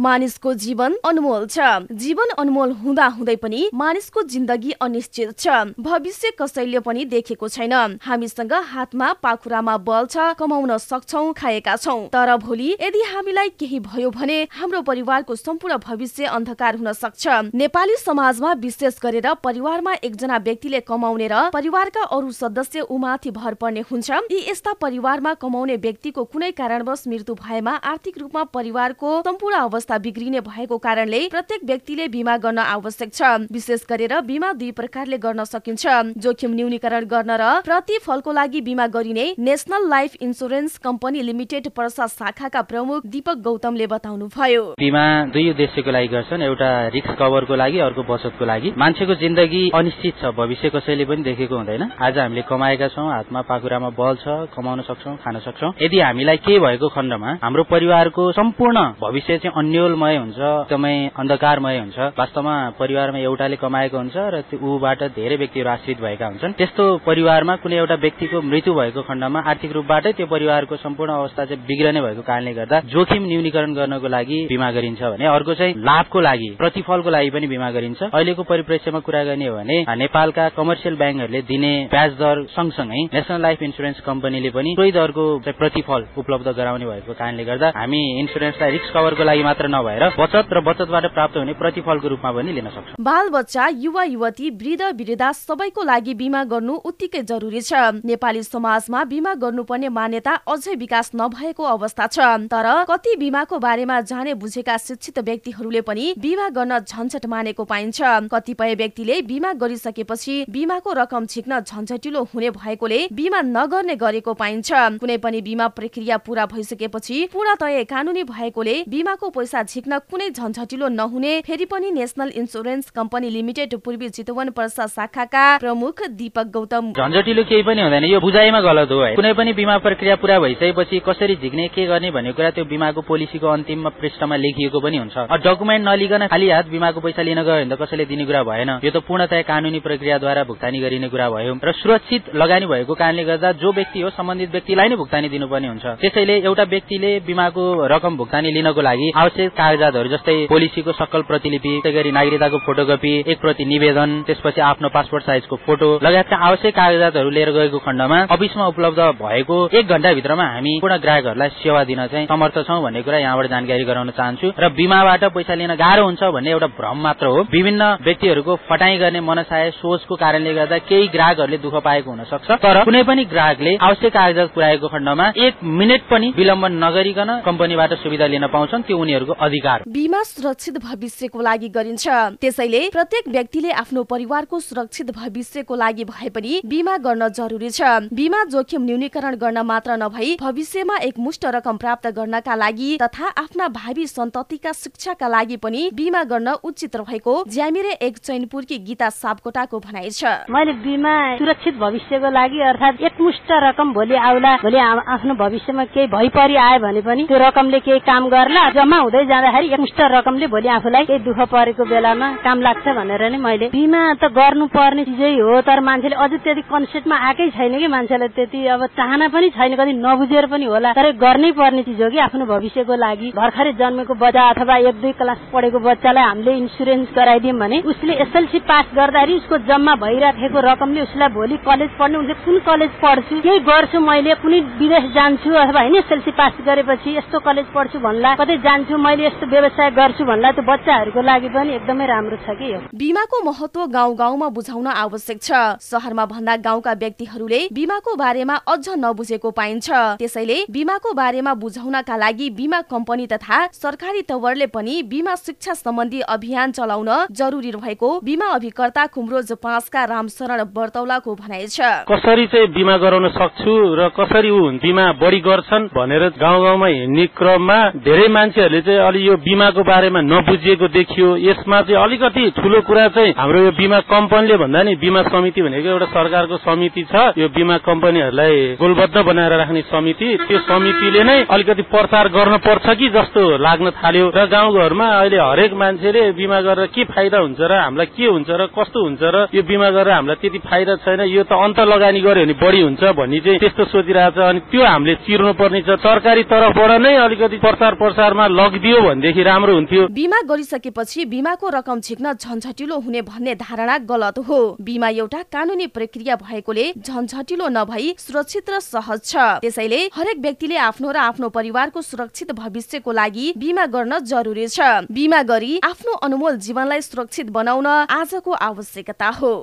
मानिसको जीवन अनमोल छ। जीवन अनमोल हुँदा हुँदै पनि मानिसको जिन्दगी अनिश्चित छ। भविष्य कसैले पनि देखेको छैन। हामीसँग हातमा पाखुरामा बल छ कमाउन सक्छौ खाएका छौ। तर भोलि यदि हामीलाई केही भयो भने हाम्रो परिवारको सम्पूर्ण भविष्य अन्धकार हुन सक्छ। नेपाली समाजमा विशेष गरेर परिवारमा एकजना व्यक्तिले कमाउने र परिवारका अरू सदस्य उमाथि भर पर्ने हुन्छ। यी यस्ता परिवारमा कमाउने व्यक्तिको कुनै कारणवश मृत्यु भएमा आर्थिक रूपमा परिवारको सम्पूर्ण अवस्था बिग्रिने भएको कारणले प्रत्येक व्यक्तिले बिमा गर्न आवश्यक छ। विशेष गरेर बिमा दुई प्रकारले गर्न सकिन्छ। जोखिम न्यूनीकरण गर्न र प्रतिफलको लागि बिमा गरिने national life insurance company limited Parsa शाखाका प्रमुख दीपक गौतमले बताउनु भयो बिमा दुई उद्देश्यको लागि गर्छन्। एउटा रिक्स कभरको लागि अर्को बचतको लागि। मान्छेको जिन्दगी अनिश्चित छ। भविष्य कसैले पनि देखेको हुँदैन। आज हामीले कमाएका छौँ हातमा पाखुरामा बल छ कमाउन सक्छौ खान सक्छौ। यदि हामीलाई के भएको खण्डमा हाम्रो परिवारको सम्पूर्ण भविष्य चाहिँ अन्यलमय हुन्छ एकदमै अन्धकारमय हुन्छ। वास्तवमा परिवारमा एउटाले कमाएको हुन्छ र ऊबाट धेरै व्यक्तिहरू आश्रित भएका हुन्छन्। त्यस्तो परिवारमा कुनै एउटा व्यक्तिको मृत्यु भएको खण्डमा आर्थिक रूपबाटै त्यो परिवारको सम्पूर्ण अवस्था चाहिँ बिग्रने भएको कारणले गर्दा जोखिम न्यूनीकरण गर्नको लागि बिमा गरिन्छ भने अर्को चाहिँ लाभको लागि प्रतिफलको लागि पनि बिमा गरिन्छ। अहिलेको परिप्रेक्ष्यमा कुरा गर्ने हो भने नेपालका कमर्सियल ब्याङ्कहरूले दिने ब्याज दर सँगसँगै नेसनल लाइफ इन्सुरेन्स कम्पनीले पनि सोही दरको प्रतिफल उपलब्ध गराउने भएको कारणले गर्दा हामी इन्सुरेन्सलाई रिस्क कभरको लागि मात्र नभएर बचत र बचतबाट प्राप्त हुने प्रतिफलको रूपमा पनि लिन सक्छौँ। बाल बच्चा युवा युवती वृद्ध वृद्धा सबैको लागि बिमा गर्नु उत्तिकै जरुरी छ। नेपाली समाजमा बिमा गर्नुपर्ने मान्यता अझै विकास नभएको अवस्था छ। तर कति बिमाको बारेमा जाने बुझेका शिक्षित व्यक्तिहरूले पनि बिमा गर्न झन्झट मानेको पाइन्छ। कतिपय व्यक्तिले बिमा गरिसकेपछि बिमाको रकम छिक्न झन्झटिलो हुने भएकोले बिमा नगर्ने गरेको पाइन्छ। कुनै पनि बिमा प्रक्रिया पूरा भइसकेपछि पूर्णतय कानूनी भएकोले बिमाको पैसा झिक्न कुनै झन्झटिलो नहुने फेरि पनि नेसनल इन्सुरेन्स कम्पनी लिमिटेड पूर्वी चितवन पर्सा शाखाका प्रमुख दीपक गौतम। झन्झटिलो केही पनि हुँदैन यो बुझाइमा गलत हो है। कुनै पनि बिमा प्रक्रिया पूरा भइसकेपछि कसरी झिक्ने के गर्ने भन्ने कुरा त्यो बिमाको पोलिसीको अन्तिममा पृष्ठमा लेखिएको पनि हुन्छ। डकुमेन्ट नलिकन खालि हात बिमाको पैसा लिन गयो भने त कसैले दिने कुरा भएन। यो त पूर्णतया कानूनी प्रक्रियाद्वारा भुक्तानी गरिने कुरा भयो। र सुरक्षित लगानी भएको कारणले गर्दा जो व्यक्ति हो सम्बन्धित व्यक्तिलाई नै भुक्तानी दिनुपर्ने हुन्छ। त्यसैले एउटा व्यक्तिले बिमाको रकम भुक्तानी लिनको लागि आवश्यक कागजातहरू जस्तै पोलिसीको सकल प्रतिलिपि त्यसै गरी नागरिकताको फोटोकपी एक प्रति निवेदन त्यसपछि आफ्नो पासपोर्ट साइजको फोटो लगायतका आवश्यक कागजातहरू लिएर गएको खण्डमा अफिसमा उपलब्ध भएको एक घण्टाभित्रमा हामी पूर्ण ग्राहकहरूलाई सेवा दिन चाहिँ समर्थ छौँ भन्ने कुरा यहाँबाट जानकारी गराउन चाहन्छु र बिमाबाट पैसा लिन गाह्रो हुन्छ भन्ने एउटा भ्रम मात्र हो। विभिन्न व्यक्तिहरूको फटाई गर्ने मनसाय सोचको कारणले गर्दा केही ग्राहकहरूले दुःख पाएको हुन सक्छ तर कुनै पनि ग्राहकले आवश्यक कागजात पुर्याएको खण्डमा एक मिनट पनि विलम्बन नगरिकन कम्पनीबाट सुविधा लिन पाउँछन्। त्यो उनीहरूको अधिकार। बिमा सुरक्षित भविष्यको लागि गरिन्छ। त्यसैले प्रत्येक व्यक्तिले आफ्नो परिवारको सुरक्षित भविष्यको लागि भए पनि बिमा गर्न जरुरी छ। बिमा जोखिम न्यूनीकरण गर्न मात्र नभई भविष्यमा एक मुष्ट रकम प्राप्त गर्नका लागि तथा आफ्ना भावी सन्ततिका शिक्षाका लागि पनि बिमा गर्न उचित रहेको ज्यामिरे एक चैनपुरकी गीता सापकोटाको भनाइ छ। मैले बिमा सुरक्षित भविष्यको लागि अर्थात् एकमुष्ट रकम भोलि आउला भोलि आफ्नो भविष्यमा केही भइपरि आयो भने पनि त्यो रकमले केही काम गर्ला जम्मा हुँदै जाँदाखेरि एकमुष्ट रकमले भोलि आफूलाई केही दुःख परेको बेलामा काम लाग्छ भनेर नि मैले बिमा त गर्नु पर्ने चिजै हो तर मान्छेले अझै त्यति कन्सेप्टमा आएकै छैन कि मान्छेलाई त्यति अब चाहना पनि छैन कति नबुझेर पनि होला। तर गर्नै पर्ने चिज हो कि आफ्नो भविष्यको लागि। भर्खरै जन्मेको बच्चा अथवा एक दुई क्लास पढेको बच्चालाई हामीले इन्सुरेन्स गराइदियौँ भने उसले एसएलसी पास गर्दाखेरि उसको जम्मा भइराखेको रकमले उसलाई भोलि कलेज पढ्ने उसले कुन कलेज पढ्छु? केही गर्छु मैले? कुनै विदेश जान्छु अथवा होइन एसएलसी पास गरेपछि यस्तो कलेज पढ्छु भन्ला कतै जान्छु? मैले यस्तो व्यवसाय गर्छु भन्ला त्यो बच्चाहरूको लागि पनि एकदमै राम्रो छ कि बिमाको महत्व गाउँ गाउँमा बुझाउन आवश्यक छ। सहरमा भन्दा गाउँका व्यक्तिहरूले बिमाको बारेमा अझ नबुझेको पाइन्छ। त्यसैले बिमाको बारेमा बुझाउनका लागि बिमा कम्पनी तथा सरकारी तवरले पनि बिमा शिक्षा सम्बन्धी अभियान चलाउन जरुरी रहेको बिमा अभिकर्ता कुमरोज पाँचका रामशरण बर्तौलाको भनाइ छ। कसरी चाहिँ बिमा गराउन सक्छु र कसरी ऊ बिमा बढी गर्छन् भनेर गाउँ गाउँमा हिँड्ने क्रममा धेरै मान्छेहरूले चाहिँ अलि यो बिमाको बारेमा नबुझिएको देखियो। यसमा चाहिँ अलिकति ठुलो कुरा चाहिँ हाम्रो यो बिमा कम्पनीले भन्दा नि बिमा समिति भनेको एउटा सरकारको समिति छ। यो बिमा कम्पनीहरूलाई गोलबद्ध बनाएर राख्ने समिति। त्यो समितिले नै अलिकति प्रचार गर्न पर्छ कि जस्तो लाग्न थाल्यो। र गाउँघरमा अहिले हरेक मान्छेले बिमा गरेर के फाइदा हुन्छ र हामीलाई के हुन्छ र कस्तो हुन्छ र यो बिमा गरेर हामीलाई त्यति फाइदा छैन यो त अन्त लगानी गर्यो भने बढी हुन्छ भन्ने चाहिँ त्यस्तो सोचिरहेछ। अनि त्यो हामीले चिर्नु पर्ने छ सरकारी तर्फबाट नै अलिकति प्रचार प्रसारमा लगिदियो। दियो भनेदेखि राम्रो हुन्थ्यो। बिमा गरिसकेपछि बिमाको रकम झिक्न झन्झटिलो हुने भन्ने धारणा गलत हो। बिमा एउटा कानूनी प्रक्रिया भएकोले झन्झटिलो नभई सुरक्षित र सहज छ। त्यसैले हरेक व्यक्तिले आफ्नो र आफ्नो परिवारको सुरक्षित भविष्यको लागि बिमा गर्न जरुरी छ। बिमा गरी आफ्नो अनमोल जीवनलाई सुरक्षित बनाउन आजको आवश्यकता हो।